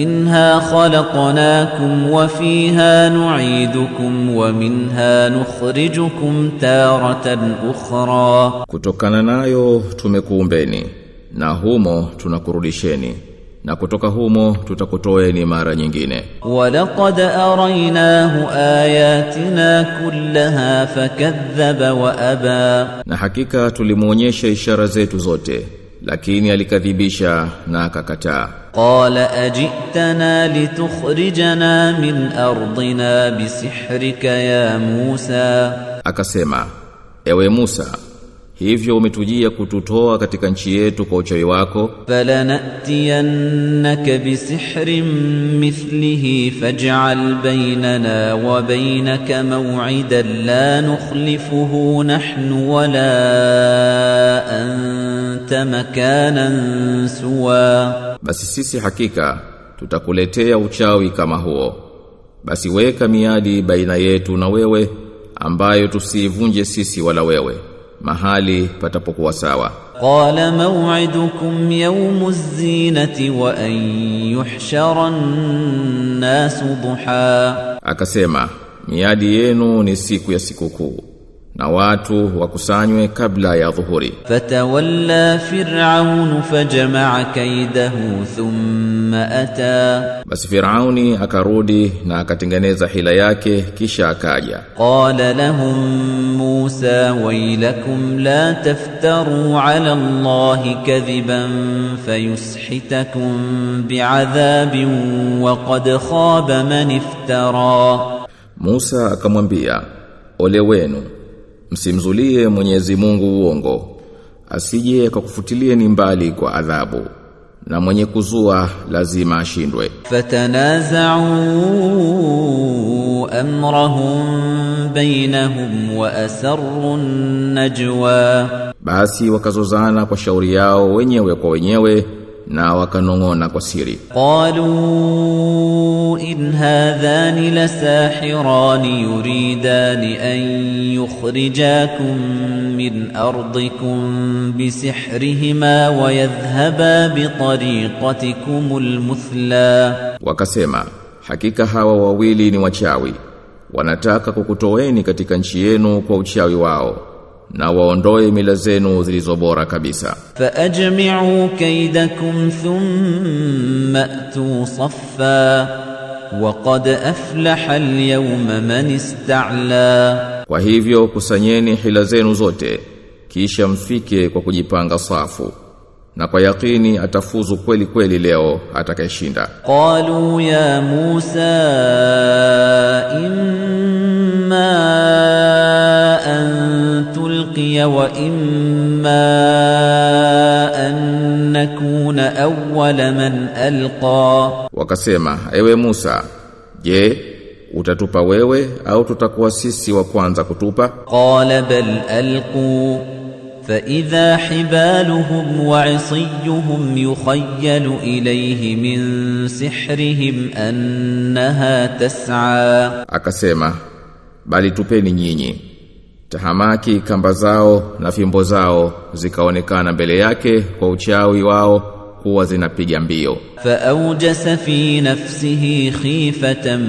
منها خلقناكم وفيها نعيدكم ومنها نخرجكم تارة أخرى Kutokana nayo tumekuumbeni na humo tunakurudisheni na kutoka humo tutakutoeni mara nyingine. ولقد أريناه آياتنا كلها فكذب وأبى Na hakika tulimuonyesha ishara zetu zote, lakini alikadhibisha na akakataa. Qala ajitana litukhrijana min ardina bisihrika ya Musa, akasema ewe Musa, hivyo umetujia kututoa katika nchi yetu kwa uchawi wako. Falanatiyannaka bisihrin mithlihi faj'al bainana wa bainaka maw'idan la nukhlifuhu nahnu wala an أنت مكانا سوى basi sisi hakika tutakuletea uchawi kama huo. Basi weka miadi baina yetu na wewe ambayo tusiivunje sisi wala wewe, mahali patapokuwa sawa. قال موعدكم يوم الزينة وأن يحشر الناس ضحى Akasema, miadi yenu ni siku ya sikukuu na watu wakusanywe kabla ya dhuhuri. Fatawalla Fir'aun fajamaa kaidahu thumma ata, basi Firauni akarudi na akatengeneza hila yake kisha akaja. Qala lahum Musa wailakum la taftaru ala Allahi kadhiban fayushitakum bi'adhabin wa qad khaba man iftara. Musa akamwambia, ole wenu msimzulie Mwenyezi Mungu uongo asije akakufutilie ni mbali kwa adhabu na mwenye kuzua lazima ashindwe. Fatanaza'u amrahum bainahum wa asarru najwa. Basi wakazozana kwa shauri yao wenyewe kwa wenyewe na wakanong'ona kwa siri. Qalu in hadhani lasahirani yuridani an yukhrijakum min ardikum bisihrihima wa yadhhaba bitariqatikum almuthla. Wakasema hakika hawa wawili ni wachawi. Wanataka kukutoweni katika nchi yenu kwa uchawi wao na waondoe mila zenu zilizobora kabisa. Fa ajmi'u kaydakum thumma atu saffa wa qad aflaha al-yawma man ista'la. Kwa hivyo kusanyeni hila zenu zote kisha mfike kwa kujipanga safu na kwa yakini atafuzu kweli kweli leo atakayeshinda. Qalu ya Musa in وإما أن نكون أول من ألقى Wakasema, ewe Musa, je, utatupa wewe au tutakuwa sisi wa kwanza kutupa? قال بل ألقوا فإذا حبالهم وعصيهم يخيل إليه من سحرهم أنها تسعى Akasema, bali tupeni nyinyi. Tahamaki kamba zao na fimbo zao zikaonekana mbele yake kwa uchawi wao huwa zinapiga mbio. Faawjasa fi nafsihi khifatan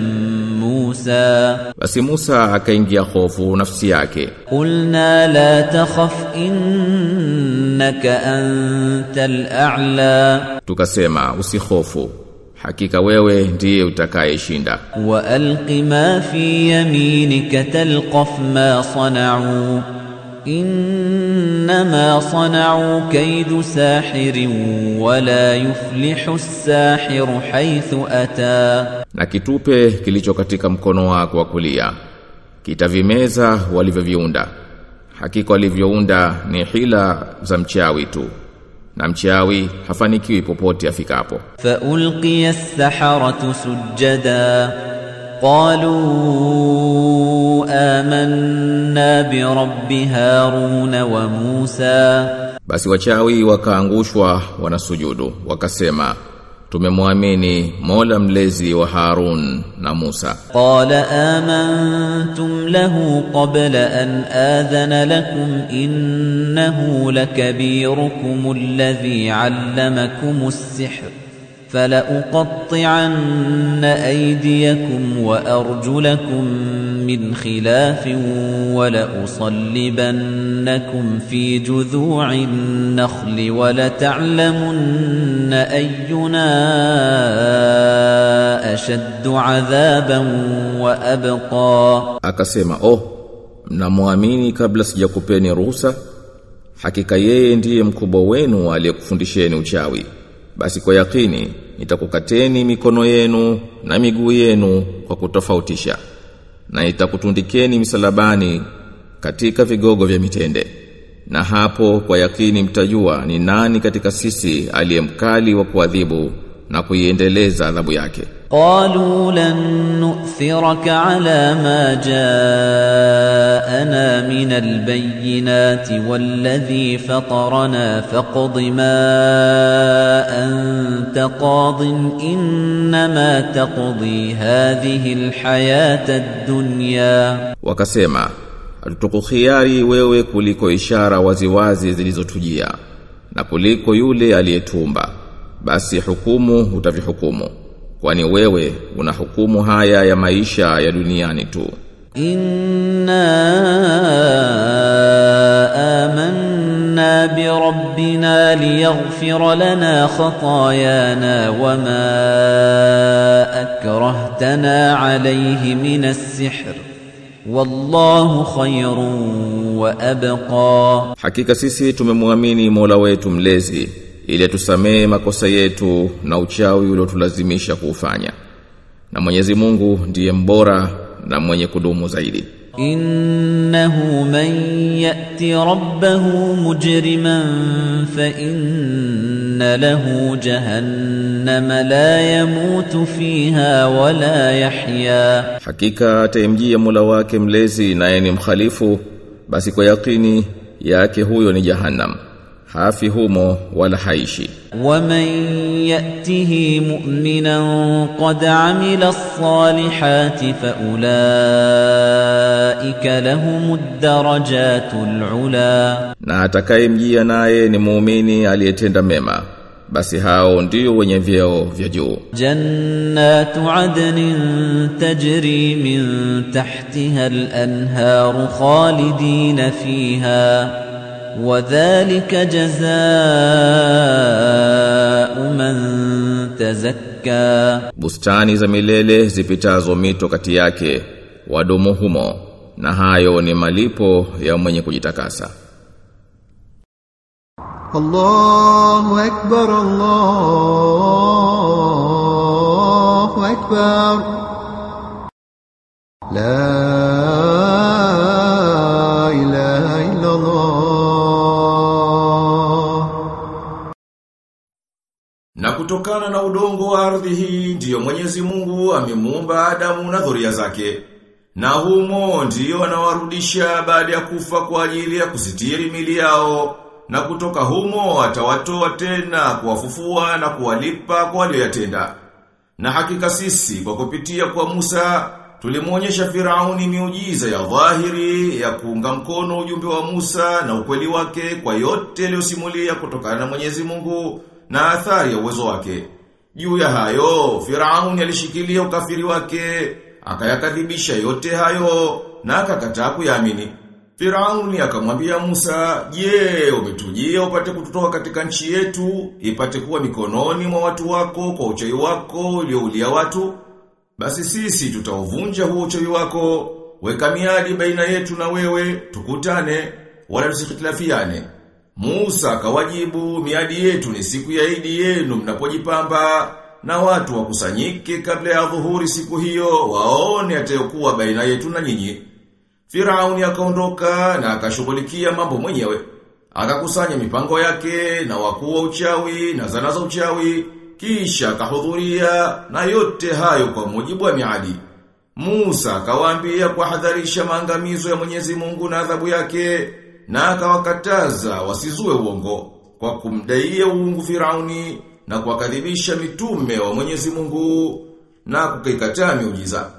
Musa, basi Musa akaingia hofu nafsi yake. Qulna la takhaf innaka antal a'la, tukasema usihofu hakika wewe ndiye utakayeshinda. wa alqi ma fi yaminika talqaf ma sana'u innama sana'u kaidu sahirin wa la yuflihu sahiru haythu ata, na kitupe kilicho katika mkono wako wa kulia kitavimeza walivyoviunda, hakika walivyounda ni hila za mchawi tu na mchawi hafanikiwi popote afikapo. Fa ulqiya as-saharatu sujada qalu amanna bi rabbi Harun wa Musa, basi wachawi wakaangushwa wanasujudu wakasema tumemwamini Mola mlezi wa Harun na Musa قال آمنتم له قبل أن آذن لكم إنه لكبيركم الذي علمكم السحر فلأقطعن أيديكم وأرجلكم من خلاف ولأصلبنكم في جذوع النخل ولتعلمن أينا أشد عذابا وأبقى Akasema, "Oh, mnamwamini kabla sijakupeni ruhusa? Hakika yeye ndiye mkubwa wenu aliyekufundisheni uchawi. Basi kwa yakini nitakukateni mikono yenu na miguu yenu kwa kutofautisha. Na nitakutundikeni misalabani katika vigogo vya mitende. Na hapo kwa yakini mtajua ni nani katika sisi aliyemkali wa kuadhibu na kuiendeleza adhabu yake. قالوا لن نؤثرك على ما جاءنا من البينات والذي فطرنا فاقض ما أنت قاض إنما تقضي هذه الحياة الدنيا. وكسما تتخياري ووي kuliko ishara waziwazi zilizotujia na kuliko yule بس basi hukumu utavihukumu kwani wewe unahukumu haya ya maisha ya duniani tu. Inna amanna bi rabbina liyaghfira lana khatayana wama akrahtana alayhi min as-sihr. Wallahu khayrun wa abqa. Hakika sisi tumemwamini Mola wetu mlezi ili tusamee makosa yetu na uchawi uliotulazimisha kuufanya. Na Mwenyezi Mungu ndiye mbora na mwenye kudumu zaidi. Innahu man yati rabbahu mujriman fa inna lahu jahannama la yamutu fiha wa la yahya. Hakika atamjia mula wake mlezi naye ni mkhalifu basi kwa yakini yake huyo ni jahannam hafi humo wala haishi. Waman yatihi mu'minan qad amila as-salihati fa ulaika lahumud darajatul ula. Na atakayemjia naye ni muumini aliyetenda mema basi hao ndio wenye vyeo vya juu. Jannatu adnin tajri min tahtiha al-anharu khalidina fiha. وذلك جزاء من تزكى Bustani za milele zipitazo mito kati yake wadumu humo na hayo ni malipo ya mwenye kujitakasa. الله أكبر الله أكبر لا kutokana na udongo wa ardhi hii ndiyo Mwenyezi Mungu amemuumba Adamu na dhuria zake. Na humo ndiyo anawarudisha baada ya kufa kwa ajili ya kusitiri mili yao. Na kutoka humo atawatoa tena kuwafufua na kuwalipa kwa walioyatenda. Na hakika sisi kwa kupitia kwa Musa tulimuonyesha Firauni miujiza ya dhahiri ya kuunga mkono ujumbe wa Musa na ukweli wake kwa yote aliyosimulia kutokana na Mwenyezi Mungu na athari ya uwezo wake. Juu ya hayo, Firauni alishikilia ukafiri wake, akayakadhibisha yote hayo na akakataa kuyaamini. Firauni akamwambia Musa, "Je, umetujia upate kututoa katika nchi yetu, ipate kuwa mikononi mwa watu wako kwa uchawi wako ulioulia watu? Basi sisi tutauvunja huo uchawi wako, weka miadi baina yetu na wewe, tukutane, wala tusikhitilafiane." Musa akawajibu, "Miadi yetu ni siku ya Idi yenu mnapojipamba." Na watu wakusanyike kabla ya dhuhuri siku hiyo waone atayokuwa baina yetu na nyinyi. Firauni akaondoka na akashughulikia mambo mwenyewe. Akakusanya mipango yake na wakuu wa uchawi na zana za uchawi, kisha akahudhuria na yote hayo kwa mujibu wa miadi. Musa akawaambia kuhadharisha maangamizo ya Mwenyezi Mungu na adhabu yake na akawakataza wasizue uongo kwa kumdaiye uungu Firauni na kuwakadhibisha mitume wa Mwenyezi Mungu na kukaikataa miujiza.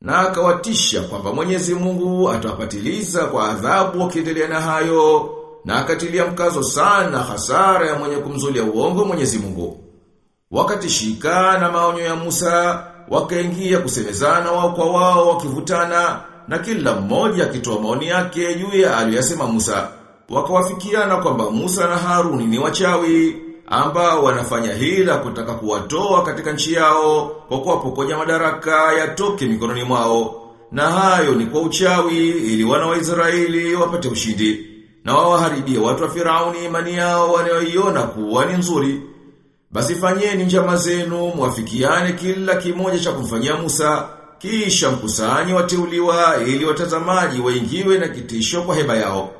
Na akawatisha kwamba Mwenyezi Mungu atawapatiliza kwa adhabu wakiendelea na hayo na akatilia mkazo sana hasara ya mwenye kumzulia uongo Mwenyezi Mungu. Wakatishika na maonyo ya Musa, wakaingia kusemezana wao kwa wao wakivutana na kila mmoja akitoa maoni yake juu ya aliyosema Musa. Wakawafikiana kwamba Musa na Haruni ni wachawi ambao wanafanya hila kutaka kuwatoa katika nchi yao kwa kuwapokonya madaraka yatoke mikononi mwao. Na hayo ni kwa uchawi ili wana wa Israeli wapate ushindi na wawaharibie watu wa Firauni imani yao wanayoiona kuwa ni nzuri. Basi fanyeni njama zenu mwafikiane kila kimoja cha kumfanyia Musa kisha mkusanyi wateuliwa ili watazamaji waingiwe na kitisho kwa heba yao.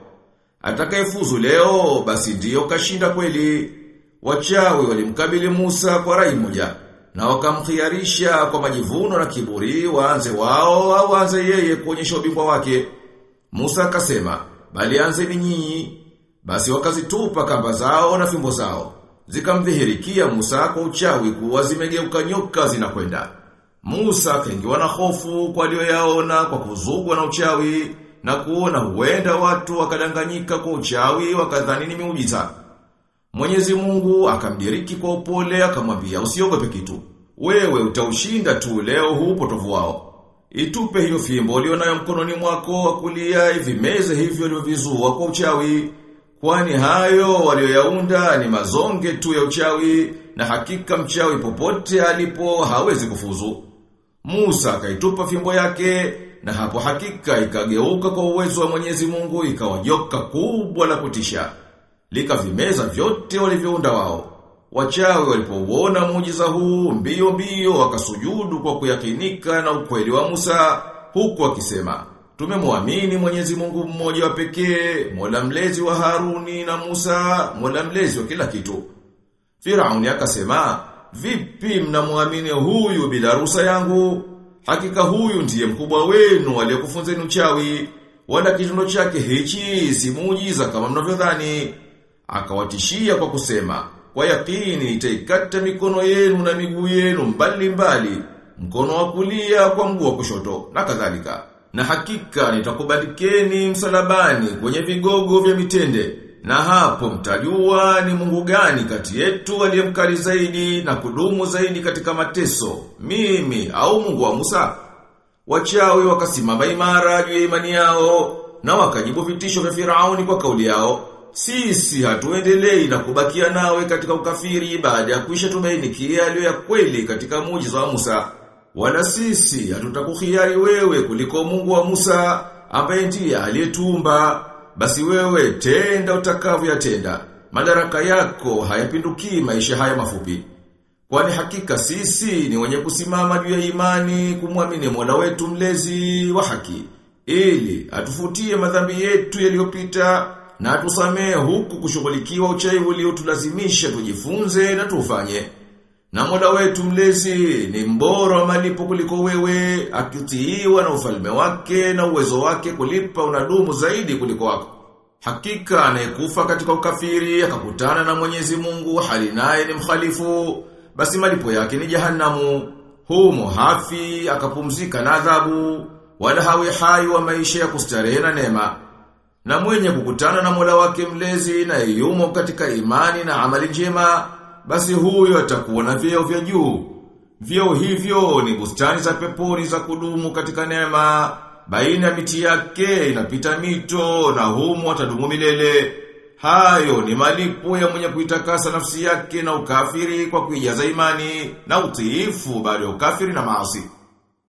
Atakayefuzu leo basi ndiyo kashinda kweli. Wachawi walimkabili Musa kwa rai moja na wakamkhiarisha kwa majivuno na kiburi waanze wao au waanze yeye kuonyesha ubingwa wake. Musa akasema, bali anzeni nyinyi. Basi wakazitupa kamba zao na fimbo zao. Zikamdhihirikia Musa kwa uchawi kuwa zimegeuka nyoka zinakwenda. Musa akaingiwa na hofu kwa aliyoyaona kwa kuzugwa na uchawi na kuona huenda watu wakadanganyika kwa uchawi wakadhani ni miujiza. Mwenyezi Mungu akamdiriki kwa upole akamwambia usiogope kitu. Wewe utaushinda tu leo huu potovu wao. Itupe hiyo fimbo ulionayo mkononi mwako wa kulia ivimeze hivyo ulivyovizua kwa uchawi. Kwani hayo walioyaunda ni mazonge tu ya uchawi na hakika mchawi popote alipo hawezi kufuzu. Musa akaitupa fimbo yake na hapo hakika ikageuka kwa uwezo wa Mwenyezi Mungu ikawa joka kubwa la kutisha. Likavimeza vyote walivyounda wao. Wachawi walipouona muujiza huu mbio mbio wakasujudu kwa kuyakinika na ukweli wa Musa huku akisema Tumemwamini Mwenyezi Mungu mmoja wa pekee, Mola mlezi wa Haruni na Musa, Mola mlezi wa kila kitu. Firauni akasema, "Vipi mnamwamini huyu bila ruhusa yangu? Hakika huyu ndiye mkubwa wenu aliyekufunzeni uchawi, wala kitendo chake hichi si muujiza kama mnavyodhani." Akawatishia kwa kusema, "Kwa yakini itaikata mikono yenu na miguu yenu mbali mbali, mkono wa kulia kwa mguu wa kushoto na kadhalika." Na hakika nitakubalikeni msalabani kwenye vigogo vya mitende. Na hapo mtajua ni Mungu gani kati yetu aliyemkali zaidi na kudumu zaidi katika mateso, mimi au Mungu wa Musa. Wachawi wakasimama imara juu ya imani yao na wakajibu vitisho vya Firauni kwa kauli yao. Sisi hatuendelei na kubakia nawe katika ukafiri baada ya kuisha tumainikia yaliyo ya kweli katika muujiza wa Musa. Wala sisi hatutakuhiari wewe kuliko Mungu wa Musa ambaye ndiye aliyetumba. Basi wewe tenda utakavyoyatenda. Madaraka yako hayapinduki maisha haya mafupi. Kwani hakika sisi ni wenye kusimama juu ya imani kumwamini Mola wetu mlezi wa haki ili atufutie madhambi yetu yaliyopita na atusamehe huku kushughulikiwa uchawi uliotulazimisha tujifunze na tufanye. Na mola wetu mlezi ni mboro wa malipo kuliko wewe, akitiiwa na ufalme wake na uwezo wake kulipa unadumu zaidi kuliko wako. Hakika anayekufa katika ukafiri akakutana na Mwenyezi Mungu hali naye ni mkhalifu, basi malipo yake ni jahanamu. Humo hafi akapumzika na adhabu, wala hawi hai wa maisha ya kustarehe na neema. Na mwenye kukutana na Mola wake mlezi na yumo katika imani na amali njema, basi huyo atakuwa na vyeo vya juu. Vyeo hivyo ni bustani za peponi za kudumu katika neema, baina ya miti yake inapita mito na humo atadumu milele. Hayo ni malipo ya mwenye kuitakasa nafsi yake na ukafiri kwa kuijaza imani na utiifu baada ya ukafiri na maasi.